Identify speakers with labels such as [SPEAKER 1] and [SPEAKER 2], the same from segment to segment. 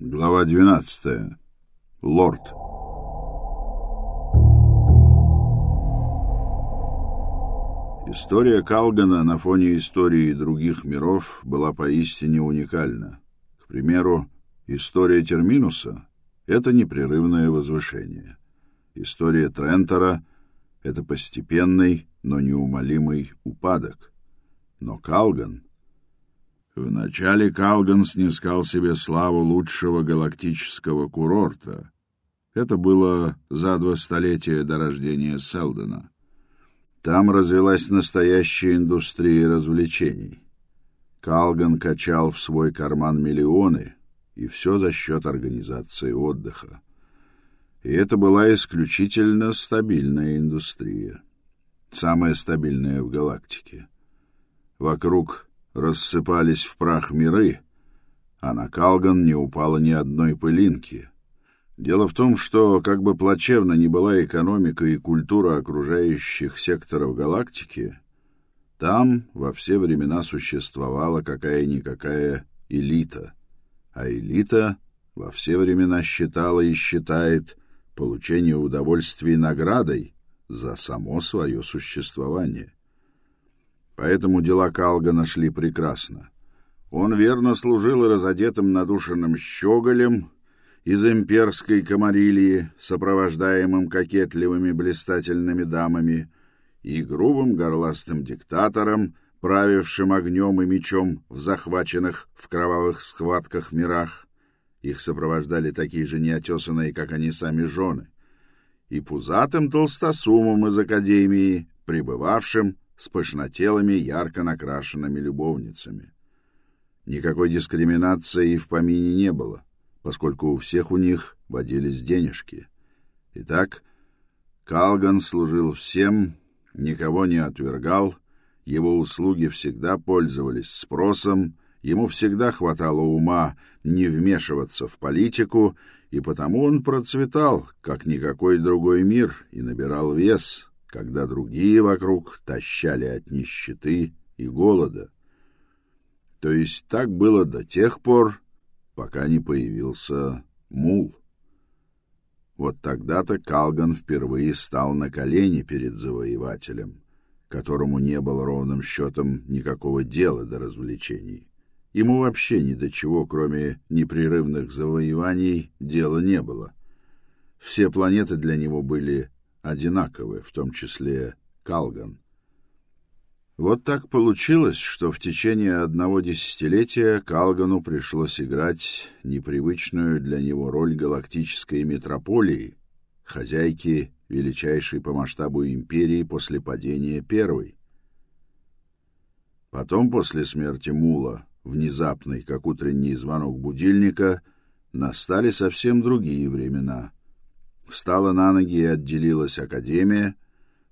[SPEAKER 1] Глава 12. Лорд. История Калгана на фоне истории других миров была поистине уникальна. К примеру, история Терминуса — это непрерывное возвышение. История Трентора — это постепенный, но неумолимый упадок. Но Калган — Вначале Калган снискал себе славу лучшего галактического курорта. Это было за два столетия до рождения Селдена. Там развелась настоящая индустрия развлечений. Калган качал в свой карман миллионы, и все за счет организации отдыха. И это была исключительно стабильная индустрия. Самая стабильная в галактике. Вокруг рассыпались в прах миры, а на Калган не упало ни одной пылинки. Дело в том, что, как бы плачевно ни была экономика и культура окружающих секторов галактики, там во все времена существовала какая-никакая элита, а элита во все времена считала и считает получение удовольствий наградой за само свое существование. Поэтому дела Калгана шли прекрасно. Он верно служил разодетым надушенным щеголем из имперской комарилии, сопровождаемым кокетливыми блистательными дамами, и грубым горластым диктатором, правившим огнем и мечом в захваченных в кровавых схватках мирах. Их сопровождали такие же неотесанные, как они сами, жены. И пузатым толстосумом из Академии, пребывавшим с пышнотелыми, ярко накрашенными любовницами. Никакой дискриминации и в помине не было, поскольку у всех у них водились денежки. Итак, Калган служил всем, никого не отвергал, его услуги всегда пользовались спросом, ему всегда хватало ума не вмешиваться в политику, и потому он процветал, как никакой другой мир, и набирал вес, когда другие вокруг тащали от нищеты и голода. То есть так было до тех пор, пока не появился мул. Вот тогда-то Калган впервые стал на колени перед завоевателем, которому не было ровным счетом никакого дела до развлечений. Ему вообще ни до чего, кроме непрерывных завоеваний, дела не было. Все планеты для него были одинаковы, в том числе Калган. Вот так получилось, что в течение одного десятилетия Калгану пришлось играть непривычную для него роль галактической метрополии, хозяйки величайшей по масштабу империи после падения первой. Потом, после смерти Мула, внезапный, как утренний звонок будильника, настали совсем другие времена — Встала на ноги и отделилась Академия,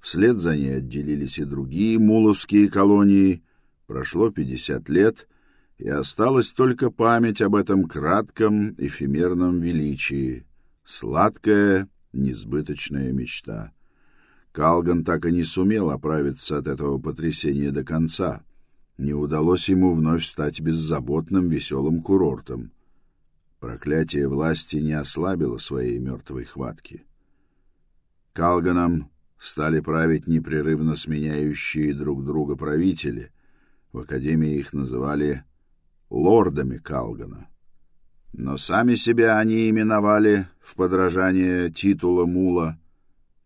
[SPEAKER 1] вслед за ней отделились и другие муловские колонии. Прошло пятьдесят лет, и осталась только память об этом кратком эфемерном величии, сладкая, несбыточная мечта. Калган так и не сумел оправиться от этого потрясения до конца. Не удалось ему вновь стать беззаботным, веселым курортом. Проклятие власти не ослабило своей мертвой хватки. Калганом стали править непрерывно сменяющие друг друга правители. В Академии их называли лордами Калгана. Но сами себя они именовали в подражание титула Мула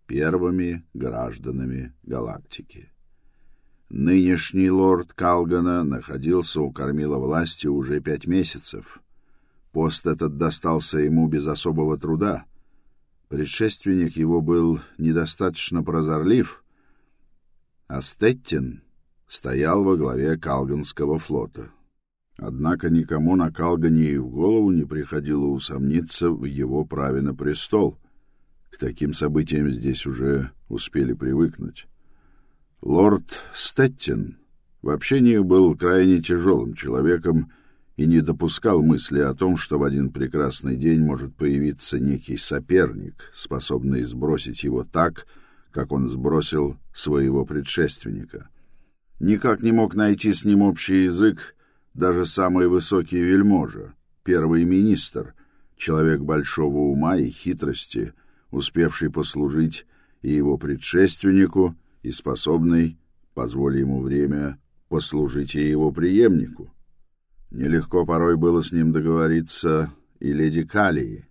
[SPEAKER 1] первыми гражданами галактики. Нынешний лорд Калгана находился у кормила власти уже пять месяцев — Пост этот достался ему без особого труда. Предшественник его был недостаточно прозорлив, а Стеттин стоял во главе Калганского флота. Однако никому на Калгане и в голову не приходило усомниться в его праве на престол. К таким событиям здесь уже успели привыкнуть. Лорд Стеттин в общении был крайне тяжелым человеком, и не допускал мысли о том, что в один прекрасный день может появиться некий соперник, способный сбросить его так, как он сбросил своего предшественника. Никак не мог найти с ним общий язык даже самый высокий вельможа, первый министр, человек большого ума и хитрости, успевший послужить и его предшественнику, и способный, позволь ему время, послужить и его преемнику. Нелегко порой было с ним договориться и леди Калии,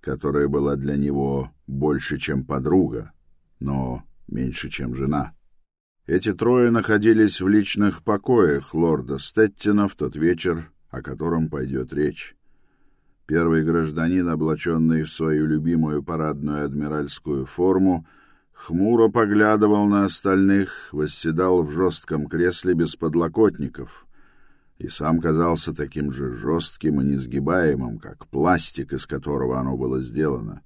[SPEAKER 1] которая была для него больше, чем подруга, но меньше, чем жена. Эти трое находились в личных покоях лорда Стеттина в тот вечер, о котором пойдет речь. Первый гражданин, облаченный в свою любимую парадную адмиральскую форму, хмуро поглядывал на остальных, восседал в жестком кресле без подлокотников и сам казался таким же жестким и несгибаемым, как пластик, из которого оно было сделано.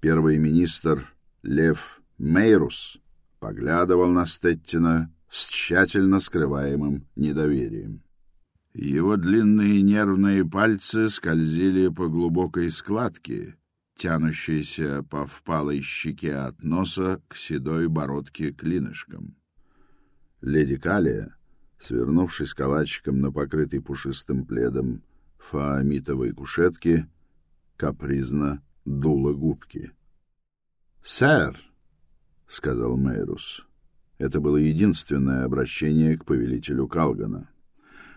[SPEAKER 1] Первый министр Лев Мейрус поглядывал на Стеттина с тщательно скрываемым недоверием. Его длинные нервные пальцы скользили по глубокой складке, тянущейся по впалой щеке от носа к седой бородке клинышком. Леди Калия, свернувшись калачиком на покрытой пушистым пледом фаомитовой кушетке, капризно дула губки. «Сэр!» — сказал Мейрус. Это было единственное обращение к повелителю Калгана.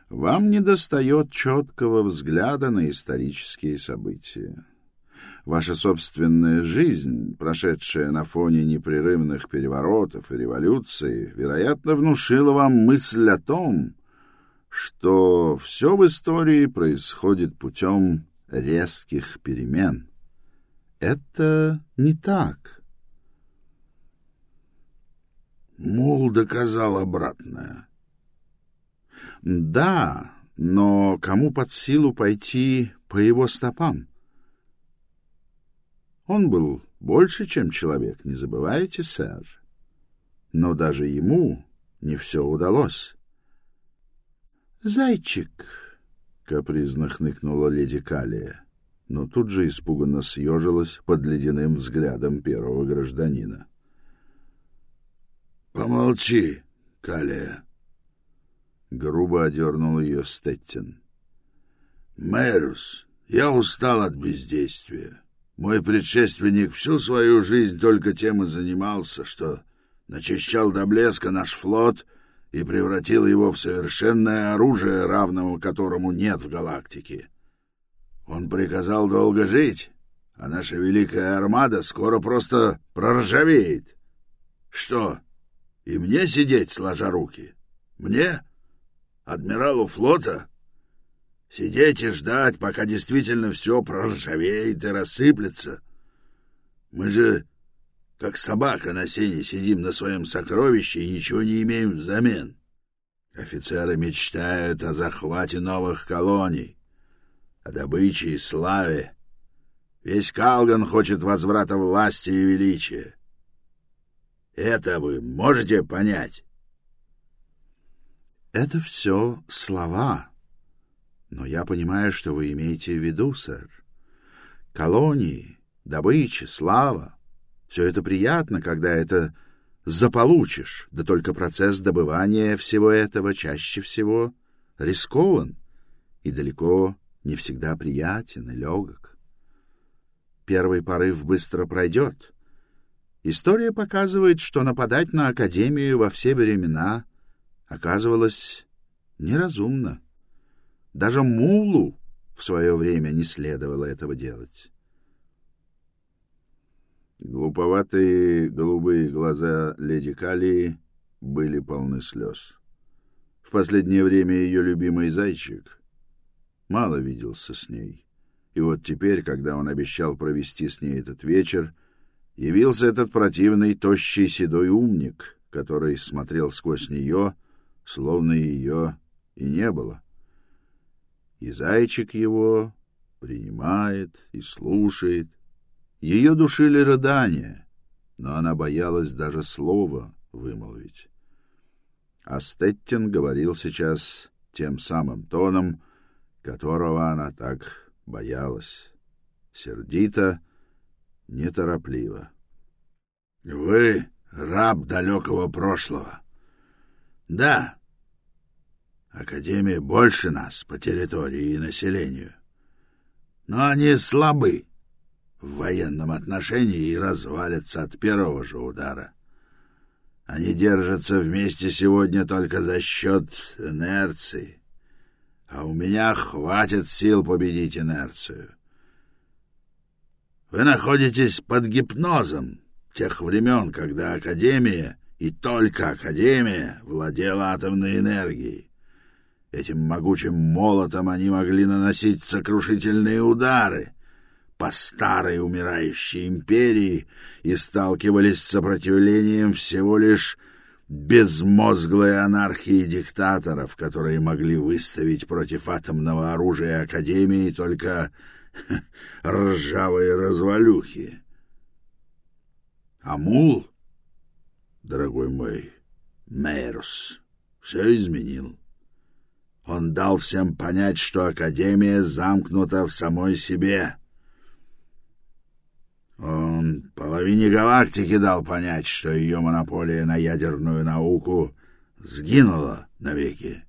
[SPEAKER 1] «Вам недостает четкого взгляда на исторические события. Ваша собственная жизнь, прошедшая на фоне непрерывных переворотов и революций, вероятно, внушила вам мысль о том, что все в истории происходит путем резких перемен. Это не так». Мул доказал обратное. Да, но кому под силу пойти по его стопам? Он был больше, чем человек, не забывайте, сэр. Но даже ему не все удалось. «Зайчик!» — капризно хныкнула леди Калия, но тут же испуганно съежилась под ледяным взглядом первого гражданина. Помолчи, Калия. Грубо одернул ее Стеттин. Мэрус, я устал от бездействия. Мой предшественник всю свою жизнь только тем и занимался, что начищал до блеска наш флот и превратил его в совершенное оружие, равного которому нет в галактике. Он приказал долго жить, а наша великая армада скоро просто проржавеет. Что, и мне сидеть, сложа руки? Мне? Адмиралу флота? Сидеть и ждать, пока действительно все проржавеет и рассыплется? Мы же, как собака на сене, сидим на своем сокровище и ничего не имеем взамен. Офицеры мечтают о захвате новых колоний, о добыче и славе. Весь Калган хочет возврата власти и величия. Это вы можете понять? Это все слова. Но я понимаю, что вы имеете в виду, сэр. Колонии, добыча, слава — все это приятно, когда это заполучишь, да только процесс добывания всего этого чаще всего рискован и далеко не всегда приятен и легок. Первый порыв быстро пройдет, История показывает, что нападать на Академию во все времена оказывалось неразумно. Даже Мулу в свое время не следовало этого делать. Глуповатые голубые глаза леди Калии были полны слез. В последнее время ее любимый зайчик мало виделся с ней. И вот теперь, когда он обещал провести с ней этот вечер, явился этот противный тощий седой умник, который смотрел сквозь нее, словно ее и не было. И зайчик его принимает и слушает. Ее душили рыдания, но она боялась даже слова вымолвить. А Стеттин говорил сейчас тем самым тоном, которого она так боялась. Сердито, неторопливо. — Вы раб далекого прошлого. — Да. Академия больше нас по территории и населению. но они слабы в военном отношении и развалятся от первого же удара. Они держатся вместе сегодня только за счет инерции, а у меня хватит сил победить инерцию. Вы находитесь под гипнозом тех времен, когда Академия, и только Академия, владела атомной энергией. Этим могучим молотом они могли наносить сокрушительные удары по старой умирающей империи и сталкивались с сопротивлением всего лишь безмозглой анархии диктаторов, которые могли выставить против атомного оружия Академии только ржавые развалюхи. Амул, дорогой мой, Мейрус, все изменил. Он дал всем понять, что Академия замкнута в самой себе. Он половине галактики дал понять, что ее монополия на ядерную науку сгинула навеки.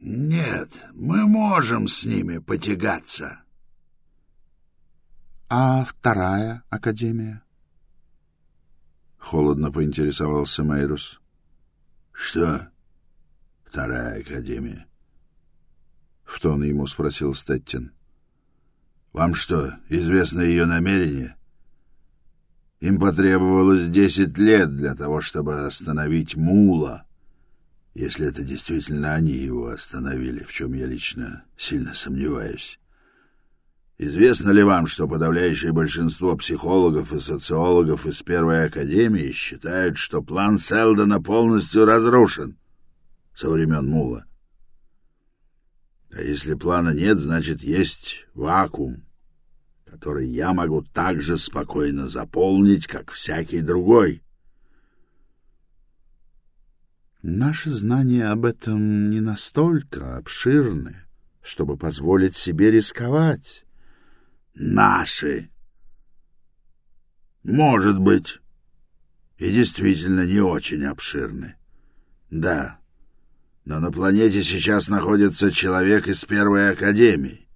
[SPEAKER 1] Нет, мы можем с ними потягаться.
[SPEAKER 2] А вторая Академия? Холодно поинтересовался Мейрус.
[SPEAKER 1] Что? Вторая академия.
[SPEAKER 2] В тон ему спросил Стеттин.
[SPEAKER 1] Вам что, известно ее намерение? Им потребовалось десять лет для того, чтобы остановить Мула, если это действительно они его остановили, в чем я лично сильно сомневаюсь. Известно ли вам, что подавляющее большинство психологов и социологов из Первой Академии считают, что план Селдона полностью разрушен? Со времен Мула. А если плана нет, значит, есть вакуум, который я могу так же спокойно заполнить, как всякий другой.
[SPEAKER 2] Наши знания об этом не настолько обширны, чтобы позволить себе рисковать.
[SPEAKER 1] Наши. Может быть, и действительно не очень обширны. Да. Но на планете сейчас находится человек из Первой Академии.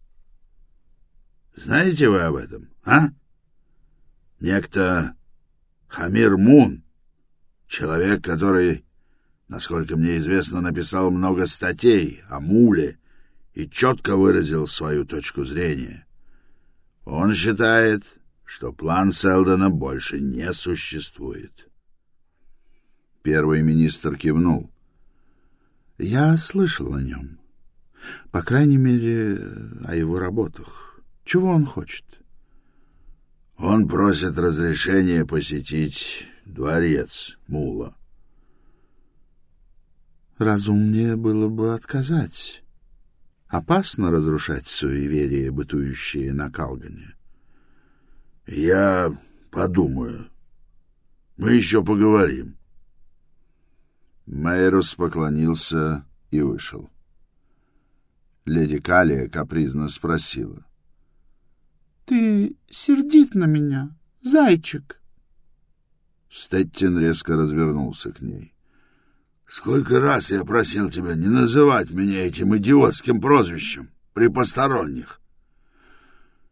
[SPEAKER 1] Знаете вы об этом, а? Некто Хамир Мун, человек, который, насколько мне известно, написал много статей о Муле и четко выразил свою точку зрения. Он считает, что план Селдона больше не существует.
[SPEAKER 2] Первый министр кивнул. Я слышал о нем. По крайней мере, о его работах. Чего он хочет?
[SPEAKER 1] Он просит разрешения посетить дворец Мула.
[SPEAKER 2] Разумнее было бы отказать. Опасно разрушать суеверия, бытующие на Калгане.
[SPEAKER 1] Я подумаю. Мы еще поговорим.
[SPEAKER 2] Мейрус поклонился и вышел. Леди Калия капризно спросила. — Ты сердит на меня, зайчик?
[SPEAKER 1] Стеттин резко развернулся к ней. — Сколько раз я просил тебя не называть меня этим идиотским прозвищем при посторонних.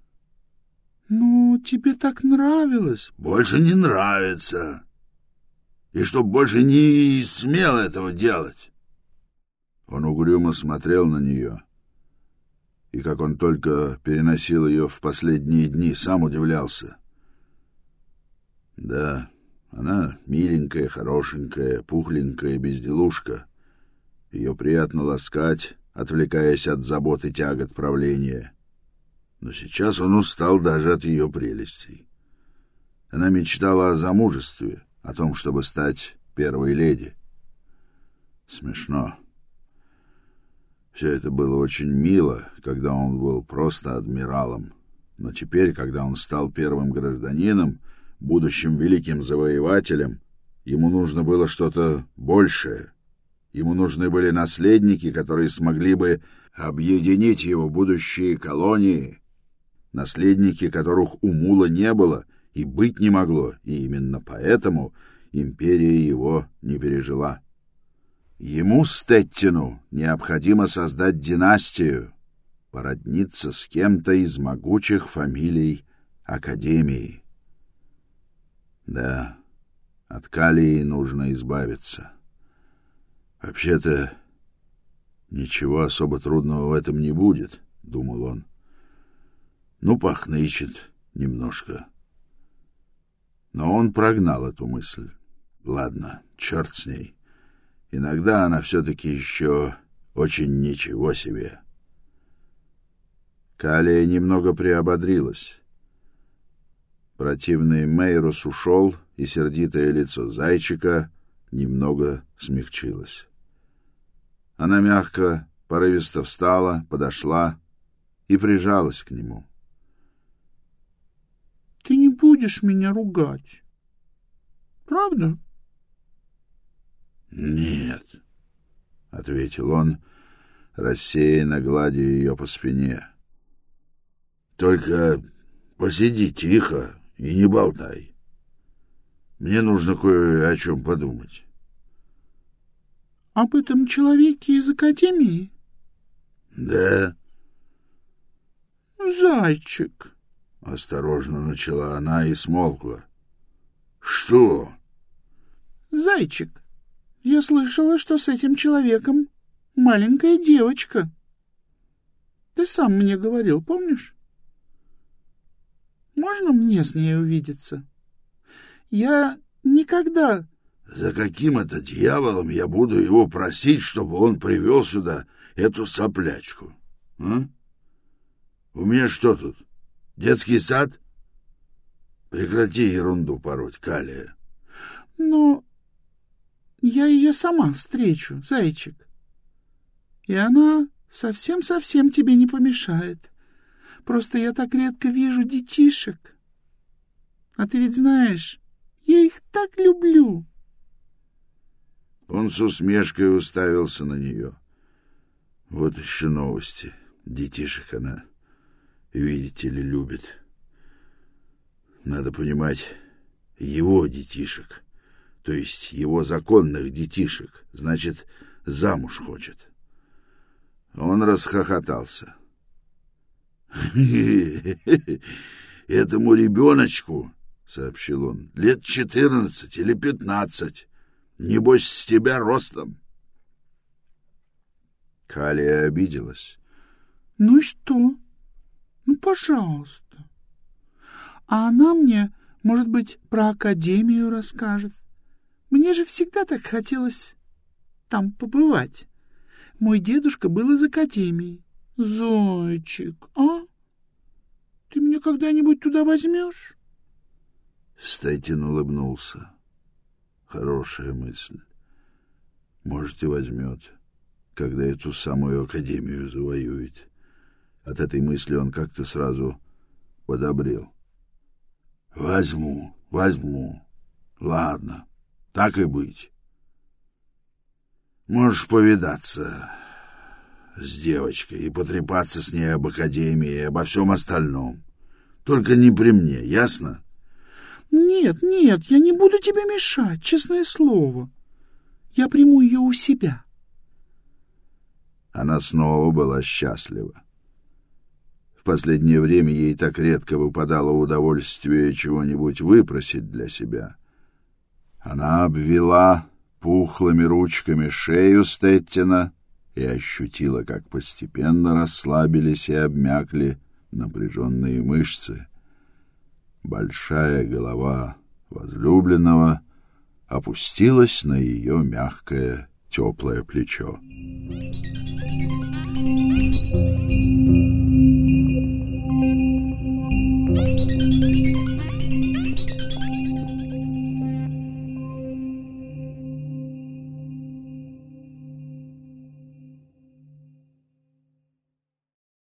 [SPEAKER 2] — Ну, тебе так нравилось.
[SPEAKER 1] — Больше не нравится и чтоб больше не смел этого делать. Он угрюмо смотрел на нее, и как он только переносил ее в последние дни, сам удивлялся. Да, она миленькая, хорошенькая, пухленькая безделушка. Ее приятно ласкать, отвлекаясь от забот и тягот правления. Но сейчас он устал даже от ее прелестей. Она мечтала о замужестве — о том, чтобы стать первой леди. Смешно. Все это было очень мило, когда он был просто адмиралом. Но теперь, когда он стал первым гражданином, будущим великим завоевателем, ему нужно было что-то большее. Ему нужны были наследники, которые смогли бы объединить его будущие колонии, наследники, которых у Мула не было — и быть не могло, и именно поэтому империя его не пережила. Ему, Стеттину, необходимо создать династию, породниться с кем-то из могучих фамилий Академии. Да, от Калии нужно избавиться. Вообще-то ничего особо трудного в этом не будет, — думал он. Ну, пахнычет немножко. Но он прогнал эту мысль. Ладно, черт с ней. Иногда она все-таки еще очень ничего себе. Калия немного приободрилась. Противный Мейрус ушел, и сердитое лицо зайчика немного смягчилось. Она мягко, порывисто встала, подошла и прижалась к нему.
[SPEAKER 2] — будешь меня ругать, правда?
[SPEAKER 1] — Нет, — ответил он, рассеянно гладя ее по спине. — Только посиди тихо и не болтай. Мне нужно кое о чем подумать.
[SPEAKER 2] — Об этом человеке из Академии?
[SPEAKER 1] — Да.
[SPEAKER 2] — Зайчик, —
[SPEAKER 1] осторожно начала она и смолкла. — Что?
[SPEAKER 2] — Зайчик, я слышала, что с этим человеком маленькая девочка. Ты сам мне говорил, помнишь? Можно мне с ней увидеться? Я никогда...
[SPEAKER 1] За каким это дьяволом я буду его просить, чтобы он привел сюда эту соплячку? А? У меня что тут? Детский сад? Прекрати ерунду пороть, Калия.
[SPEAKER 2] Но я ее сама встречу, зайчик. И она совсем-совсем тебе не помешает. Просто я так редко вижу детишек. А ты ведь знаешь, я их так люблю.
[SPEAKER 1] Он с усмешкой уставился на нее. Вот еще новости. Детишек она, видите ли, любит. Надо понимать, его детишек, то есть его законных детишек, значит, замуж хочет. Он расхохотался. — Этому ребеночку, — сообщил он, — лет четырнадцать или пятнадцать. Небось, с тебя ростом. Калия обиделась.
[SPEAKER 2] — Ну и что? Ну, пожалуйста. А она мне, может быть, про академию расскажет. Мне же всегда так хотелось там побывать. Мой дедушка был из академии. Зайчик, а? Ты меня когда-нибудь туда возьмешь?
[SPEAKER 1] Стайтин улыбнулся. Хорошая мысль. Может, и возьмет, когда эту самую академию завоюет. От этой мысли он как-то сразу подобрел. Возьму, возьму. Ладно, так и быть. Можешь повидаться с девочкой и потрепаться с ней об академии и обо всем остальном. Только не при мне, ясно?
[SPEAKER 2] Нет, нет, я не буду тебе мешать, честное слово. Я приму ее у себя.
[SPEAKER 1] Она снова была счастлива. В последнее время ей так редко выпадало удовольствие чего-нибудь выпросить для себя. Она обвела пухлыми ручками шею Стеттина и ощутила, как постепенно расслабились и обмякли напряженные мышцы. Большая голова возлюбленного опустилась на ее мягкое теплое плечо. Thank you.